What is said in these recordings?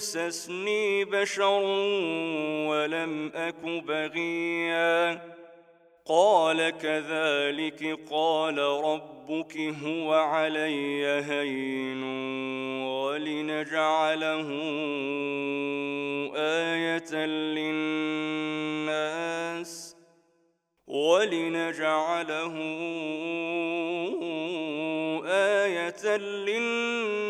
يمسسني بشر ولم أك بغيا. قال كذلك قال ربك هو علي هين ولنجعله آية للناس ولنجعله آية للناس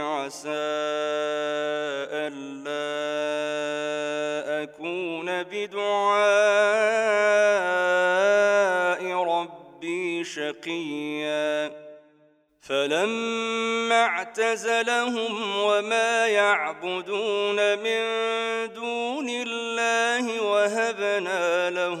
عسى ألا أكون بدعاء ربي شقيا. فلما اعتزلهم وما يعبدون من دون الله وهبنا له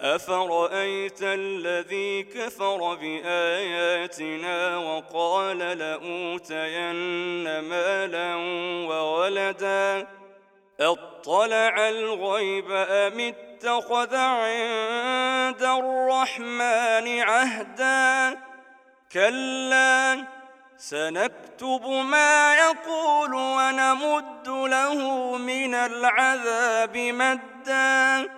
أفرأيت الذي كفر بآياتنا وقال لأوتين مالا وولدا اطلع الغيب أم اتخذ عند الرحمن عهدا كلا سنكتب ما يقول ونمد له من العذاب مدًّا